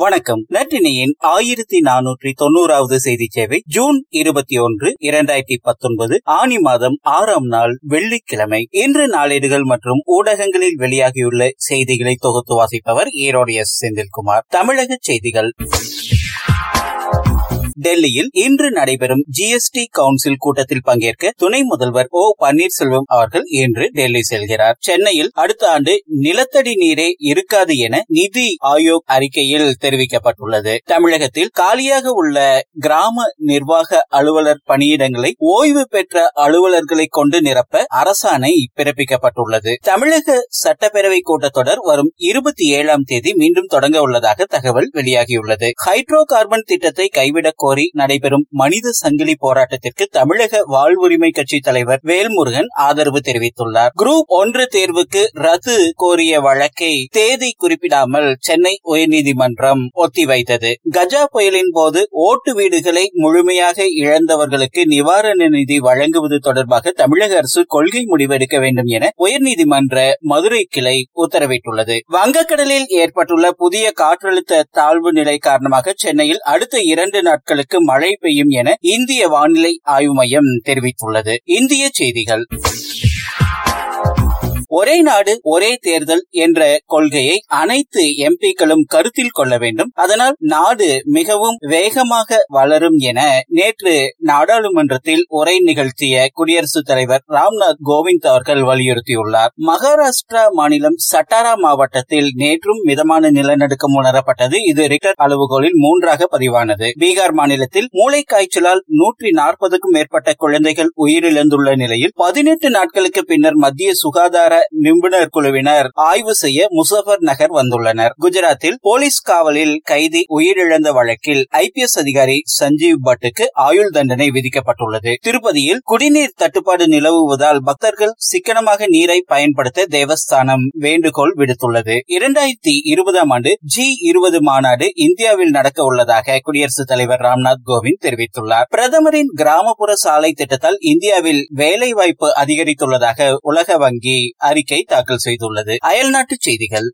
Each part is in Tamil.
வணக்கம். நற்றினியின் ஆயிரத்தி நானூற்றி தொண்ணூறாவது செய்தி சேவை ஜூன் இருபத்தி ஒன்று இரண்டாயிரத்தி பத்தொன்பது ஆணி மாதம் ஆறாம் நாள் வெள்ளிக்கிழமை. இன்று நாளேடுகள் மற்றும் ஊடகங்களில் வெளியாகியுள்ள செய்திகளை தொகுத்து வாசிப்பவர் ஈரோடு எஸ் செந்தில்குமார். தமிழக செய்திகள். டெல்லியில் இன்று நடைபெறும் ஜிஎஸ்டி கவுன்சில் கூட்டத்தில் பங்கேற்க துணை முதல்வர் ஓ பன்னீர்செல்வம் அவர்கள் இன்று டெல்லி செல்கிறார். சென்னையில் அடுத்த ஆண்டு நிலத்தடி நீரே இருக்காது என நிதி ஆயோக் அறிக்கையில் தெரிவிக்கப்பட்டுள்ளது. தமிழகத்தில் காலியாக உள்ள கிராம நிர்வாக அலுவலர் பணியிடங்களை ஓய்வு பெற்ற அலுவலர்களை கொண்டு நிரப்ப அரசாணை பிறப்பிக்கப்பட்டுள்ளது. தமிழக சட்டப்பேரவை கூட்டத்தொடர் வரும் இருபத்தி ஏழாம் தேதி மீண்டும் தொடங்க உள்ளதாக தகவல் வெளியாகியுள்ளது. ஹைட்ரோ கார்பன் திட்டத்தை கைவிடக் கோரி நடைபெறும் மனித சங்கிலி போராட்டத்திற்கு தமிழக வாழ்வுரிமை கட்சி தலைவர் வேல்முருகன் ஆதரவு தெரிவித்துள்ளார். குரூப் ஒன்று தேர்வுக்கு ரத்து கோரிய வழக்கை தேதி குறிப்பிடாமல் சென்னை உயர்நீதிமன்றம் ஒத்திவைத்தது. கஜா புயலின் போது ஓட்டு வீடுகளை முழுமையாக இழந்தவர்களுக்கு நிவாரண நிதி வழங்குவது தொடர்பாக தமிழக அரசு கொள்கை முடிவெடுக்க வேண்டும் என உயர்நீதிமன்ற மதுரை கிளை உத்தரவிட்டுள்ளது. வங்கக்கடலில் ஏற்பட்டுள்ள புதிய காற்றழுத்த தாழ்வு நிலை காரணமாக சென்னையில் அடுத்த இரண்டு நாட்கள் நாட்களுக்கு மழை பெய்யும் என இந்திய வானிலை ஆய்வு மையம் தெரிவித்துள்ளது. இந்திய செய்திகள். ஒரே நாடு ஒரே தேர்தல் என்ற கொள்கையை அனைத்து எம்பிக்களும் கருத்தில் கொள்ள வேண்டும். அதனால் நாடு மிகவும் வேகமாக வளரும் என நேற்று நாடாளுமன்றத்தில் உரை நிகழ்த்திய குடியரசுத் தலைவர் ராம்நாத் கோவிந்த் அவர்கள் வலியுறுத்தியுள்ளார். மகாராஷ்டிரா மாநிலம் சட்டாரா மாவட்டத்தில் நேற்றும் மிதமான நிலநடுக்கம் உணரப்பட்டது. இது ரிக்டர் அளவுகோலில் மூன்றாக பதிவானது. பீகார் மாநிலத்தில் மூளை காய்ச்சலால் நூற்றி நாற்பதுக்கும் மேற்பட்ட குழந்தைகள் உயிரிழந்துள்ள நிலையில் பதினெட்டு நாட்களுக்கு பின்னர் மத்திய சுகாதார நிபுணர் குழுவினர் ஆய்வு செய்ய முசபர் நகர் வந்துள்ளனர். குஜராத்தில் போலீஸ் காவலில் கைதி உயிரிழந்த வழக்கில் ஐ அதிகாரி சஞ்சீவ் பட்டுக்கு ஆயுள் தண்டனை விதிக்கப்பட்டுள்ளது. திருப்பதியில் குடிநீர் தட்டுப்பாடு நிலவுவதால் பக்தர்கள் சிக்கனமாக நீரை பயன்படுத்த தேவஸ்தானம் வேண்டுகோள் விடுத்துள்ளது. இரண்டாயிரத்தி இருபதாம் ஆண்டு ஜி இருபது மாநாடு இந்தியாவில் நடக்க உள்ளதாக குடியரசுத் தலைவர் ராம்நாத் கோவிந்த் தெரிவித்துள்ளார். பிரதமரின் கிராமப்புற சாலை திட்டத்தால் இந்தியாவில் வேலைவாய்ப்பு அதிகரித்துள்ளதாக உலக வங்கி அறிக்கை தாக்கல் செய்துள்ளது. அயல்நாட்டு செய்திகள்.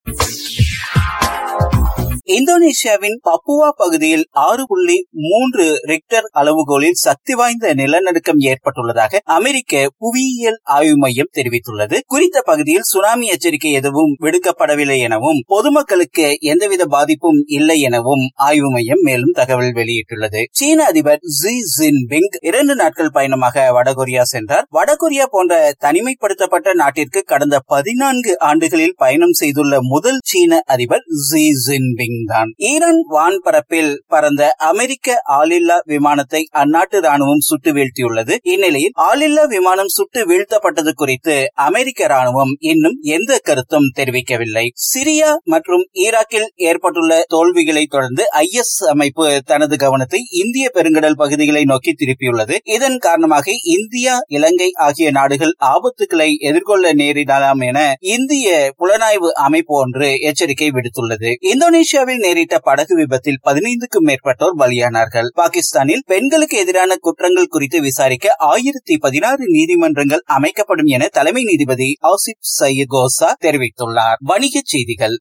இந்தோனேஷியாவின் பப்புவா பகுதியில் ஆறு புள்ளி மூன்று ரிக்டர் அளவுகோலில் சக்தி வாய்ந்த நிலநடுக்கம் ஏற்பட்டுள்ளதாக அமெரிக்க புவியியல் ஆய்வு மையம் தெரிவித்துள்ளது. குறித்த பகுதியில் சுனாமி எச்சரிக்கை எதுவும் விடுக்கப்படவில்லை எனவும் பொதுமக்களுக்கு எந்தவித பாதிப்பும் இல்லை எனவும் ஆய்வு மையம் மேலும் தகவல் வெளியிட்டுள்ளது. சீன அதிபர் ஜி ஜின்பிங் இரண்டு நாட்கள் பயணமாக வடகொரியா சென்றார். வடகொரியா போன்ற தனிமைப்படுத்தப்பட்ட நாட்டிற்கு கடந்த பதினான்கு ஆண்டுகளில் பயணம் செய்துள்ள முதல் சீன அதிபர் ஜி ஜின்பிங் தான் ஈரான் வான்பரப்பில் பறந்த அமெரிக்க ஆளில்லா விமானத்தை அந்நாட்டு ராணுவம் சுட்டு வீழ்த்தியுள்ளது. இந்நிலையில் ஆளில்லா விமானம் சுட்டு வீழ்த்தப்பட்டது குறித்து அமெரிக்க ராணுவம் இன்னும் எந்த கருத்தும் தெரிவிக்கவில்லை. சிரியா மற்றும் ஈராக்கில் ஏற்பட்டுள்ள தோல்விகளை தொடர்ந்து ஐ எஸ் அமைப்பு தனது கவனத்தை இந்திய பெருங்கடல் பகுதிகளை நோக்கி திருப்பியுள்ளது. இதன் காரணமாக இந்தியா இலங்கை ஆகிய நாடுகள் ஆபத்துக்களை எதிர்கொள்ள நேரிடலாம் என இந்திய புலனாய்வு அமைப்பு ஒன்று எச்சரிக்கை விடுத்துள்ளது. இந்தோனேஷியா இந்தியாவில் நேரிட்ட படகு விபத்தில் பதினைந்துக்கும் மேற்பட்டோர் பலியானார்கள். பாகிஸ்தானில் பெண்களுக்கு எதிரான குற்றங்கள் குறித்து விசாரிக்க ஆயிரத்தி பதினாறு நீதிமன்றங்கள் அமைக்கப்படும் என தலைமை நீதிபதி ஆசிப் சையகோசா தெரிவித்துள்ளார். வணிகச் செய்திகள்.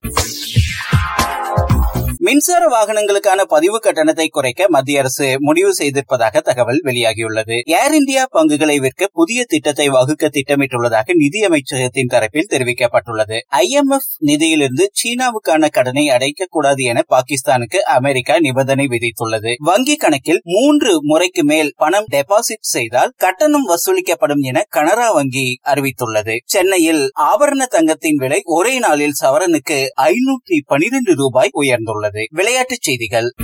மின்சார வாகனங்களுக்கான பதிவு கட்டணத்தை குறைக்க மத்திய அரசு முடிவு செய்திருப்பதாக தகவல் வெளியாகியுள்ளது. ஏர் இந்தியா பங்குகளை விற்க புதிய திட்டத்தை வகுக்க திட்டமிட்டுள்ளதாக நிதியமைச்சகத்தின் தரப்பில் தெரிவிக்கப்பட்டுள்ளது. ஐ எம் எஃப் நிதியிலிருந்து சீனாவுக்கான கடனை அடைக்கக்கூடாது என பாகிஸ்தானுக்கு அமெரிக்கா நிபந்தனை விதித்துள்ளது. வங்கி கணக்கில் மூன்று முறைக்கு மேல் பணம் டெபாசிட் செய்தால் கட்டணம் வசூலிக்கப்படும் என கனரா வங்கி அறிவித்துள்ளது. சென்னையில் ஆபரண தங்கத்தின் விலை ஒரே நாளில் சவரனுக்கு ஐநூற்றி பனிரெண்டு ரூபாய் உயர்ந்துள்ளது. விளையாட்டுச் செய்திகள்.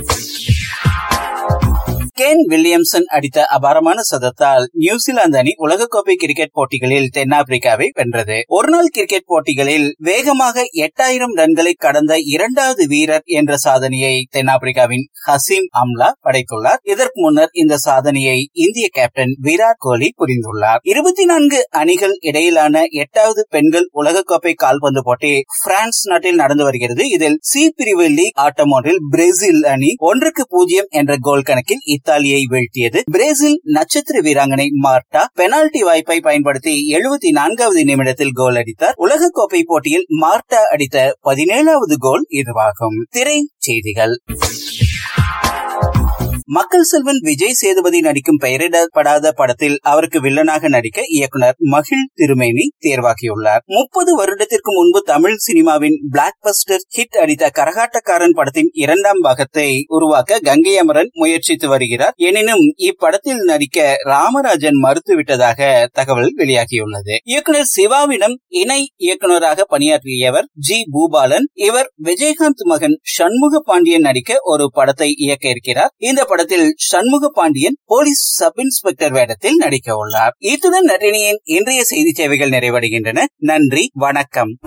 கேன் வில்லியம்சன் அடித்த அபாரமான சதத்தால் நியூசிலாந்து அணி உலகக்கோப்பை கிரிக்கெட் போட்டிகளில் தென்னாப்பிரிக்காவை வென்றது. ஒருநாள் கிரிக்கெட் போட்டிகளில் வேகமாக எட்டாயிரம் ரன்களை கடந்த இரண்டாவது வீரர் என்ற சாதனையை தென்னாப்பிரிக்காவின் ஹசீம் அம்லா படைத்துள்ளார். இதற்கு முன்னர் இந்த சாதனையை இந்திய கேப்டன் விராட் கோலி புரிந்துள்ளார். இருபத்தி நான்கு அணிகள் இடையிலான எட்டாவது பெண்கள் உலகக்கோப்பை கால்பந்து போட்டி பிரான்ஸ் நாட்டில் நடந்து வருகிறது. இதில் சி பிரிவு லீக் ஆட்டம் ஒன்றில் பிரேசில் அணி ஒன்றுக்கு பூஜ்ஜியம் என்ற கோல் கணக்கில் இத்த இத்தாலியை வீழ்த்தியது. பிரேசில் நட்சத்திர வீராங்கனை மார்டா பெனால்டி வாய்ப்பை பயன்படுத்தி எழுபத்தி நான்காவது நிமிடத்தில் கோல் அடித்தார். உலகக்கோப்பை போட்டியில் மார்டா அடித்த பதினேழாவது கோல் இதுவாகும். திரை செய்திகள் மக்கள் செல்வன் விஜய் சேதுபதி நடிக்கும் பெயரிடப்படாத படத்தில் அவருக்கு வில்லனாக நடிக்க இயக்குனர் மகிழ் திருமேனி தேர்வாகியுள்ளார். முப்பது வருடத்திற்கு முன்பு தமிழ் சினிமாவின் பிளாக் பஸ்டர் ஹிட் அடித்த கரகாட்டக்காரன் படத்தின் இரண்டாம் பாகத்தை உருவாக்க கங்கை அமரன் முயற்சித்து வருகிறார். எனினும் இப்படத்தில் நடிக்க ராமராஜன் மறுத்துவிட்டதாக தகவல் வெளியாகியுள்ளது. இயக்குனர் சிவாவிடம் இணை இயக்குநராக பணியாற்றியவர் ஜி பூபாலன். இவர் விஜயகாந்த் மகன் சண்முக பாண்டியன் நடிக்க ஒரு படத்தை இயக்க இருக்கிறார். இந்த படத்தில் Shanmuga Pandian police sub inspector வேடத்தில் நடிக்க உள்ளார். இத்துடன் நட்டினியின் இன்றைய செய்தி சேவைகள் நிறைவடைகின்றன. நன்றி. வணக்கம்.